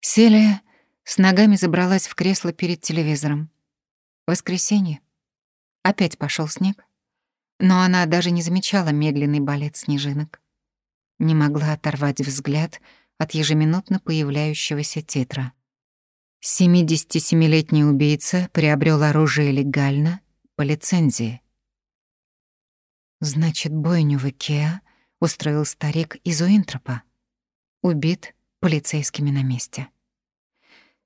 Селия с ногами забралась в кресло перед телевизором. Воскресенье. Опять пошел снег, но она даже не замечала медленный балет снежинок. Не могла оторвать взгляд от ежеминутно появляющегося титра. 77-летний убийца приобрел оружие легально по лицензии. Значит, бойню в Икеа устроил старик из Уинтропа. Убит полицейскими на месте.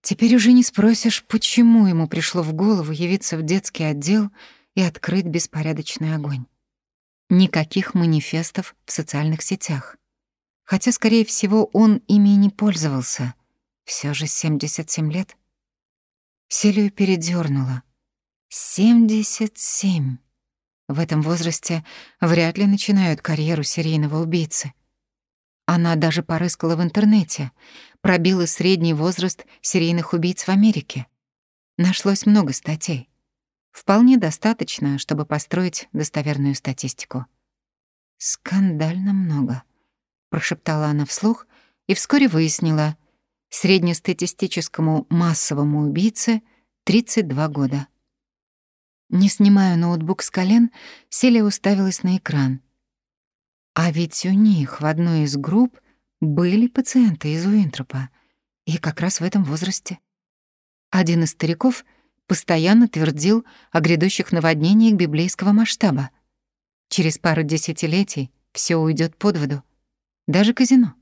Теперь уже не спросишь, почему ему пришло в голову явиться в детский отдел и открыть беспорядочный огонь. Никаких манифестов в социальных сетях. Хотя, скорее всего, он ими и не пользовался. Все же 77 лет. Селию передёрнуло. 77. В этом возрасте вряд ли начинают карьеру серийного убийцы. Она даже порыскала в интернете, пробила средний возраст серийных убийц в Америке. Нашлось много статей. Вполне достаточно, чтобы построить достоверную статистику. «Скандально много», — прошептала она вслух и вскоре выяснила, среднестатистическому массовому убийце 32 года. Не снимая ноутбук с колен, Селия уставилась на экран. А ведь у них в одной из групп были пациенты из Уинтропа, и как раз в этом возрасте. Один из стариков постоянно твердил о грядущих наводнениях библейского масштаба. Через пару десятилетий все уйдет под воду. Даже казино,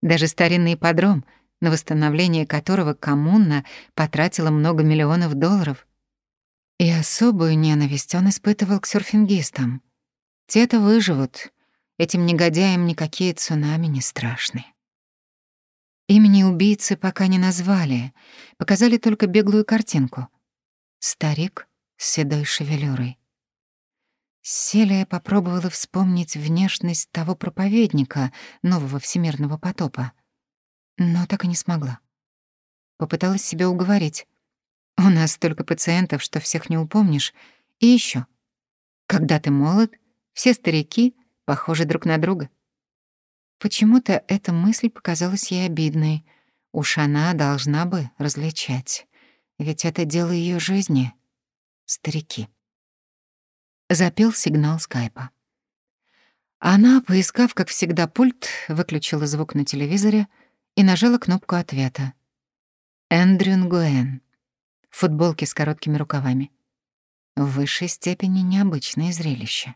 даже старинный подром, на восстановление которого коммуна потратила много миллионов долларов — и особую ненависть он испытывал к серфингистам. Те-то выживут, этим негодяям никакие цунами не страшны. Имени убийцы пока не назвали, показали только беглую картинку. Старик с седой шевелюрой. Селия попробовала вспомнить внешность того проповедника нового всемирного потопа, но так и не смогла. Попыталась себя уговорить. У нас столько пациентов, что всех не упомнишь. И еще, когда ты молод, все старики похожи друг на друга. Почему-то эта мысль показалась ей обидной. Уж она должна бы различать. Ведь это дело ее жизни. Старики. Запел сигнал скайпа. Она, поискав, как всегда, пульт, выключила звук на телевизоре и нажала кнопку ответа. Эндрю Нгуэн в футболке с короткими рукавами. В высшей степени необычное зрелище.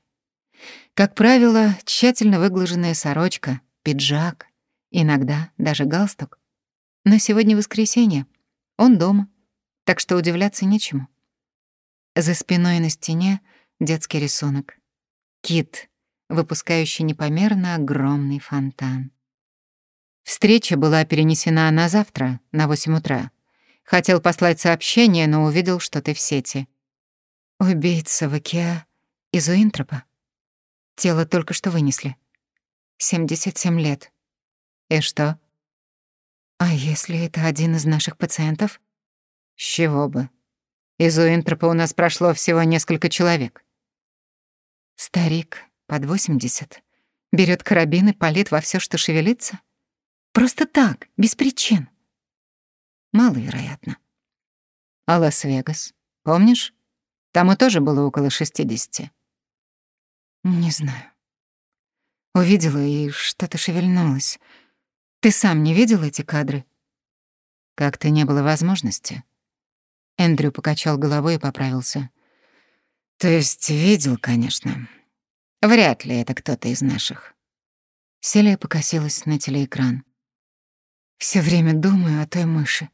Как правило, тщательно выглаженная сорочка, пиджак, иногда даже галстук. Но сегодня воскресенье, он дома, так что удивляться нечему. За спиной на стене детский рисунок. Кит, выпускающий непомерно огромный фонтан. Встреча была перенесена на завтра, на 8 утра. Хотел послать сообщение, но увидел, что ты в сети. Убийца в Океа из Уинтропа. Тело только что вынесли. 77 лет. И что? А если это один из наших пациентов? С чего бы? Из Уинтропа у нас прошло всего несколько человек. Старик под 80 берет карабин и палит во все, что шевелится? Просто так, без причин. Маловероятно. А Лас-Вегас, помнишь? Там и тоже было около 60. Не знаю. Увидела, и что-то шевельнулось. Ты сам не видел эти кадры? Как-то не было возможности. Эндрю покачал головой и поправился. То есть видел, конечно. Вряд ли это кто-то из наших. Селия покосилась на телеэкран. Все время думаю о той мыши.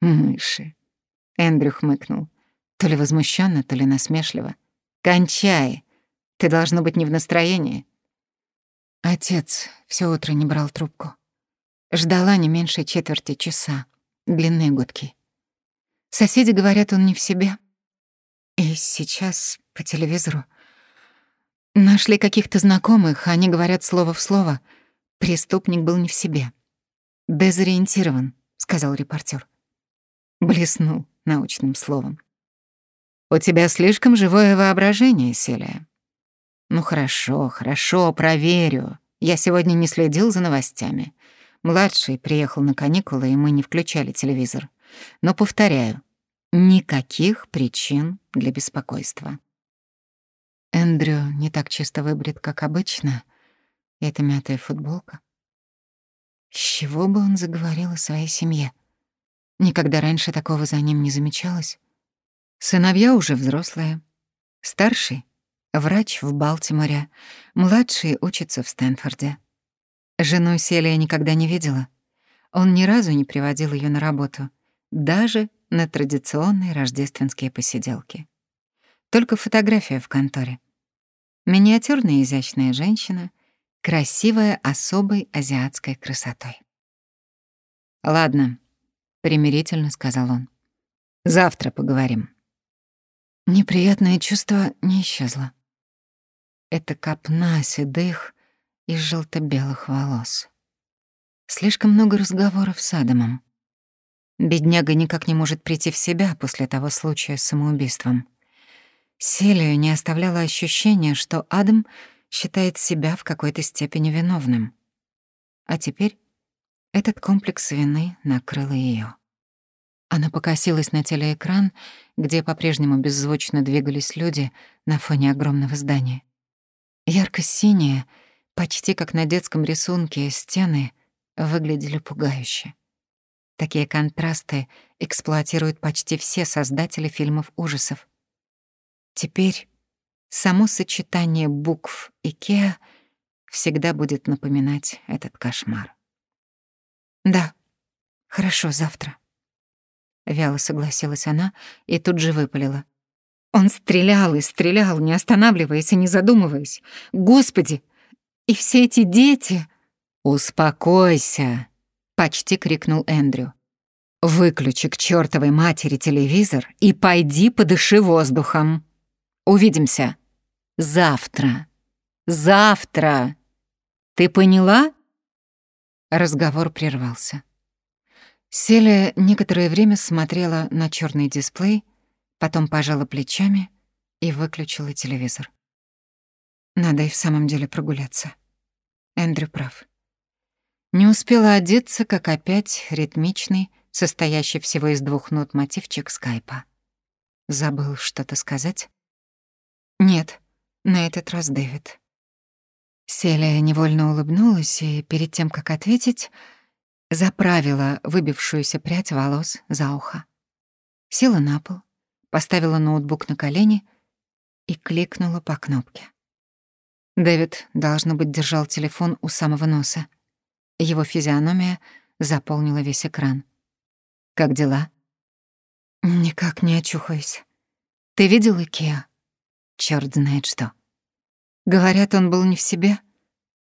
«Мыши». Эндрю хмыкнул. То ли возмущенно, то ли насмешливо. «Кончай! Ты должно быть не в настроении». Отец все утро не брал трубку. Ждала не меньше четверти часа. Длинные гудки. Соседи говорят, он не в себе. И сейчас по телевизору нашли каких-то знакомых, они говорят слово в слово. Преступник был не в себе. «Дезориентирован», — сказал репортер блеснул научным словом. «У тебя слишком живое воображение, Селия». «Ну хорошо, хорошо, проверю. Я сегодня не следил за новостями. Младший приехал на каникулы, и мы не включали телевизор. Но, повторяю, никаких причин для беспокойства. Эндрю не так чисто выбрит, как обычно. И эта мятая футболка. С чего бы он заговорил о своей семье? Никогда раньше такого за ним не замечалось. Сыновья уже взрослые. Старший — врач в Балтиморе, младший учится в Стэнфорде. Жену Селия никогда не видела. Он ни разу не приводил ее на работу, даже на традиционные рождественские посиделки. Только фотография в конторе. Миниатюрная изящная женщина, красивая особой азиатской красотой. «Ладно», — примирительно сказал он. «Завтра поговорим». Неприятное чувство не исчезло. Это копна седых и желто-белых волос. Слишком много разговоров с Адамом. Бедняга никак не может прийти в себя после того случая с самоубийством. Селию не оставляло ощущение, что Адам считает себя в какой-то степени виновным. А теперь этот комплекс вины накрыл ее. Она покосилась на телеэкран, где по-прежнему беззвучно двигались люди на фоне огромного здания. Ярко-синие, почти как на детском рисунке, стены выглядели пугающе. Такие контрасты эксплуатируют почти все создатели фильмов ужасов. Теперь само сочетание букв «Икеа» всегда будет напоминать этот кошмар. «Да, хорошо, завтра», — вяло согласилась она и тут же выпалила. Он стрелял и стрелял, не останавливаясь и не задумываясь. Господи! И все эти дети... «Успокойся!» — почти крикнул Эндрю. «Выключи к чертовой матери телевизор и пойди подыши воздухом!» Увидимся. Завтра. Завтра. Ты поняла? Разговор прервался. Селия некоторое время смотрела на черный дисплей, потом пожала плечами и выключила телевизор. Надо и в самом деле прогуляться. Эндрю прав. Не успела одеться, как опять ритмичный, состоящий всего из двух нот мотивчик скайпа. Забыл что-то сказать? Нет, на этот раз Дэвид. Селия невольно улыбнулась и, перед тем, как ответить, заправила выбившуюся прядь волос за ухо. Села на пол, поставила ноутбук на колени и кликнула по кнопке. Дэвид, должно быть, держал телефон у самого носа. Его физиономия заполнила весь экран. «Как дела?» «Никак не очухаюсь. Ты видел Икеа?» Черт знает что. Говорят, он был не в себе,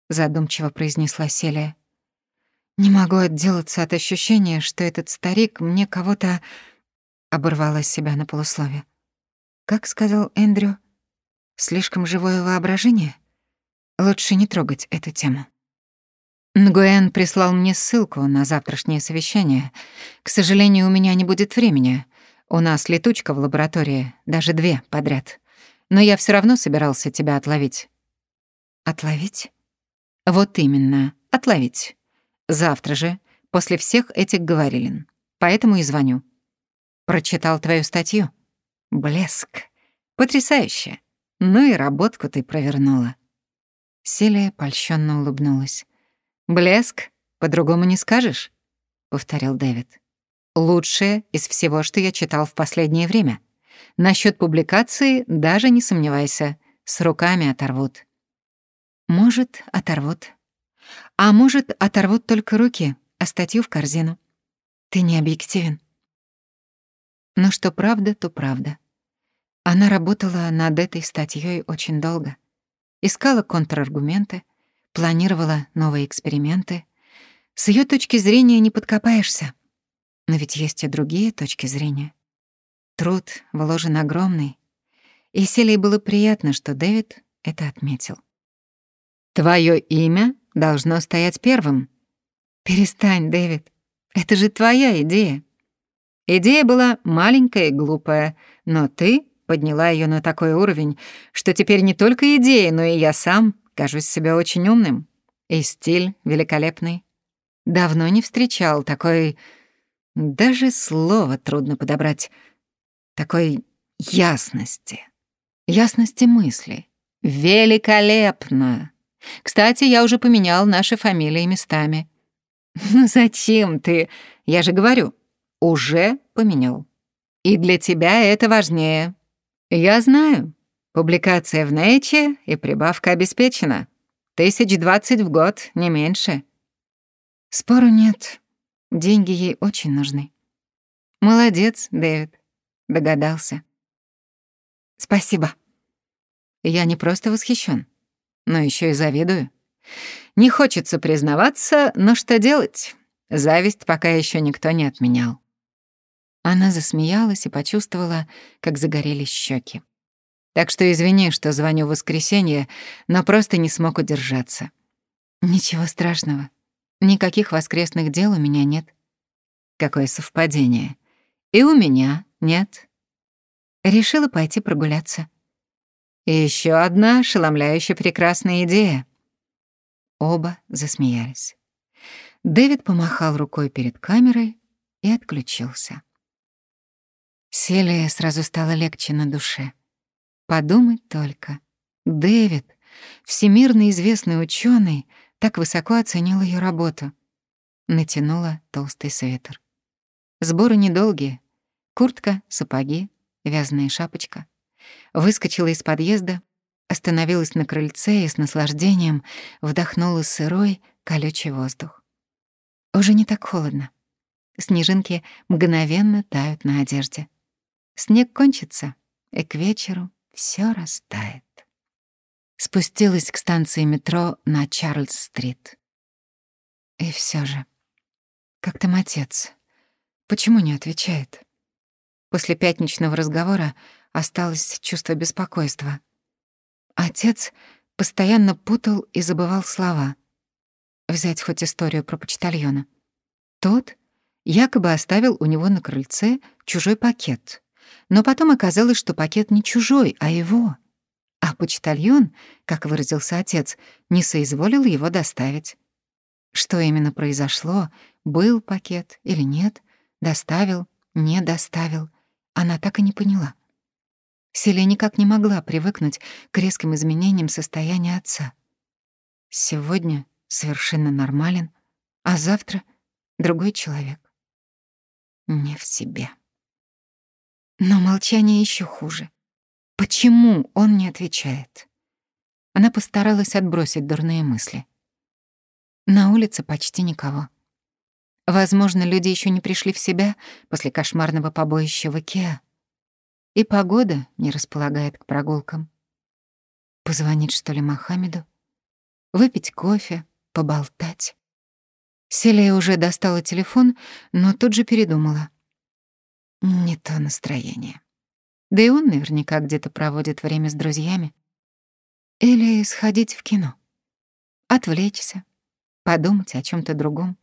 задумчиво произнесла Селия. Не могу отделаться от ощущения, что этот старик мне кого-то оборвала себя на полуслове. Как сказал Эндрю, слишком живое воображение? Лучше не трогать эту тему. Нгуэн прислал мне ссылку на завтрашнее совещание. К сожалению, у меня не будет времени. У нас летучка в лаборатории, даже две подряд но я все равно собирался тебя отловить». «Отловить?» «Вот именно, отловить. Завтра же, после всех этих говорилин. Поэтому и звоню. Прочитал твою статью. Блеск. Потрясающе. Ну и работку ты провернула». Селия польщенно улыбнулась. «Блеск? По-другому не скажешь?» — повторил Дэвид. «Лучшее из всего, что я читал в последнее время. Насчет публикации даже не сомневайся, с руками оторвут. Может, оторвут. А может, оторвут только руки, а статью в корзину. Ты не объективен. Но что правда, то правда. Она работала над этой статьей очень долго. Искала контраргументы, планировала новые эксперименты. С ее точки зрения не подкопаешься. Но ведь есть и другие точки зрения. Труд вложен огромный, и Селии было приятно, что Дэвид это отметил. «Твое имя должно стоять первым». «Перестань, Дэвид, это же твоя идея». Идея была маленькая и глупая, но ты подняла ее на такой уровень, что теперь не только идея, но и я сам кажусь себе очень умным. И стиль великолепный. Давно не встречал такой... Даже слово трудно подобрать. Такой ясности. Ясности мысли. Великолепно! Кстати, я уже поменял наши фамилии местами. Ну зачем ты? Я же говорю, уже поменял. И для тебя это важнее. Я знаю. Публикация в Нейче и прибавка обеспечена. Тысяч двадцать в год, не меньше. Спору нет. Деньги ей очень нужны. Молодец, Дэвид. Догадался. Спасибо. Я не просто восхищен, но еще и завидую. Не хочется признаваться, но что делать? Зависть пока еще никто не отменял. Она засмеялась и почувствовала, как загорелись щеки. Так что извини, что звоню в воскресенье, но просто не смог удержаться. Ничего страшного. Никаких воскресных дел у меня нет. Какое совпадение. И у меня нет. Решила пойти прогуляться. И еще одна ошеломляюще прекрасная идея. Оба засмеялись. Дэвид помахал рукой перед камерой и отключился. Селия сразу стало легче на душе. Подумать только. Дэвид, всемирно известный ученый, так высоко оценил ее работу. Натянула толстый свитер. Сборы недолгие. Куртка, сапоги, вязаная шапочка. Выскочила из подъезда, остановилась на крыльце и с наслаждением вдохнула сырой, колючий воздух. Уже не так холодно. Снежинки мгновенно тают на одежде. Снег кончится, и к вечеру все растает. Спустилась к станции метро на Чарльз-стрит. И все же, как там отец? Почему не отвечает? После пятничного разговора осталось чувство беспокойства. Отец постоянно путал и забывал слова. Взять хоть историю про почтальона. Тот якобы оставил у него на крыльце чужой пакет. Но потом оказалось, что пакет не чужой, а его. А почтальон, как выразился отец, не соизволил его доставить. Что именно произошло, был пакет или нет, доставил, не доставил, она так и не поняла. Селия никак не могла привыкнуть к резким изменениям состояния отца. Сегодня совершенно нормален, а завтра другой человек. Не в себе. Но молчание еще хуже. Почему он не отвечает? Она постаралась отбросить дурные мысли. На улице почти никого. Возможно, люди еще не пришли в себя после кошмарного побоища в Икеа. И погода не располагает к прогулкам. Позвонить, что ли, Мохаммеду? Выпить кофе, поболтать? Селия уже достала телефон, но тут же передумала. Не то настроение. Да и он наверняка где-то проводит время с друзьями. Или сходить в кино. Отвлечься, подумать о чем то другом.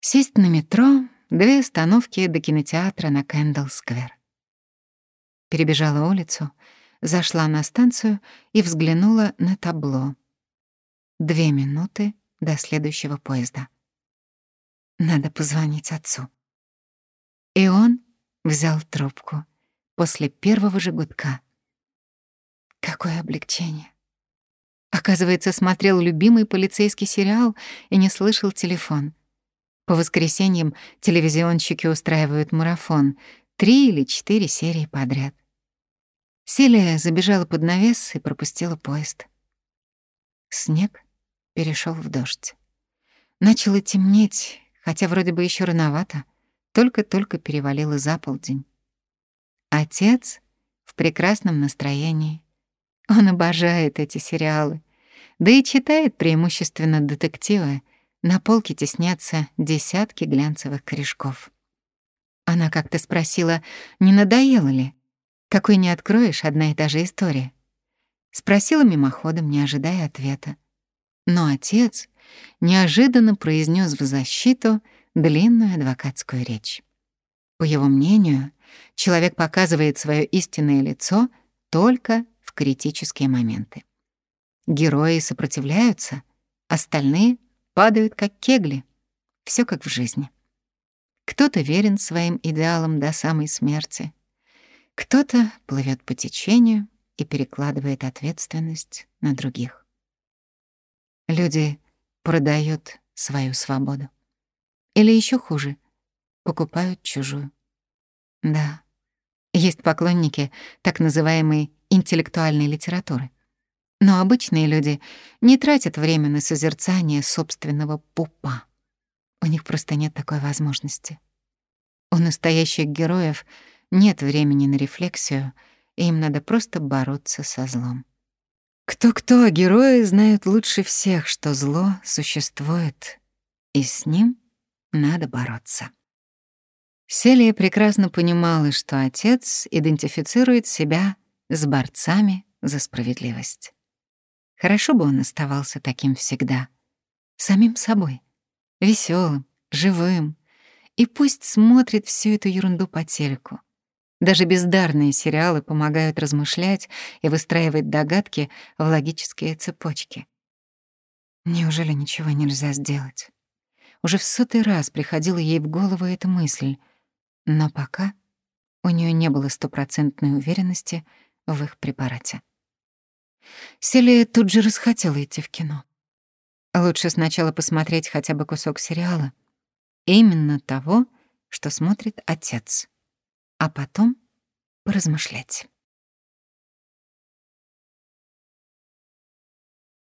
Сесть на метро, две остановки до кинотеатра на Кэндалл-сквер перебежала улицу, зашла на станцию и взглянула на табло. Две минуты до следующего поезда. Надо позвонить отцу. И он взял трубку после первого же. Какое облегчение. Оказывается, смотрел любимый полицейский сериал и не слышал телефон. По воскресеньям телевизионщики устраивают марафон, три или четыре серии подряд. Селия забежала под навес и пропустила поезд. Снег перешел в дождь. Начало темнеть, хотя вроде бы еще рановато, только-только перевалило за полдень. Отец в прекрасном настроении. Он обожает эти сериалы, да и читает преимущественно детективы. На полке теснятся десятки глянцевых корешков. Она как-то спросила, не надоело ли, какой не откроешь, одна и та же история. Спросила мимоходом, не ожидая ответа. Но отец неожиданно произнес в защиту длинную адвокатскую речь. По его мнению, человек показывает свое истинное лицо только в критические моменты. Герои сопротивляются, остальные падают как кегли. Все как в жизни. Кто-то верен своим идеалам до самой смерти, кто-то плывет по течению и перекладывает ответственность на других. Люди продают свою свободу. Или еще хуже, покупают чужую. Да, есть поклонники так называемой интеллектуальной литературы. Но обычные люди не тратят время на созерцание собственного пупа. У них просто нет такой возможности. У настоящих героев нет времени на рефлексию, и им надо просто бороться со злом. Кто-кто, а герои знают лучше всех, что зло существует, и с ним надо бороться. Селия прекрасно понимала, что отец идентифицирует себя с борцами за справедливость. Хорошо бы он оставался таким всегда, самим собой, веселым, живым, и пусть смотрит всю эту ерунду по телеку. Даже бездарные сериалы помогают размышлять и выстраивать догадки в логические цепочки. Неужели ничего нельзя сделать? Уже в сотый раз приходила ей в голову эта мысль — но пока у нее не было стопроцентной уверенности в их препарате. Селия тут же расхотела идти в кино. Лучше сначала посмотреть хотя бы кусок сериала, именно того, что смотрит отец, а потом поразмышлять.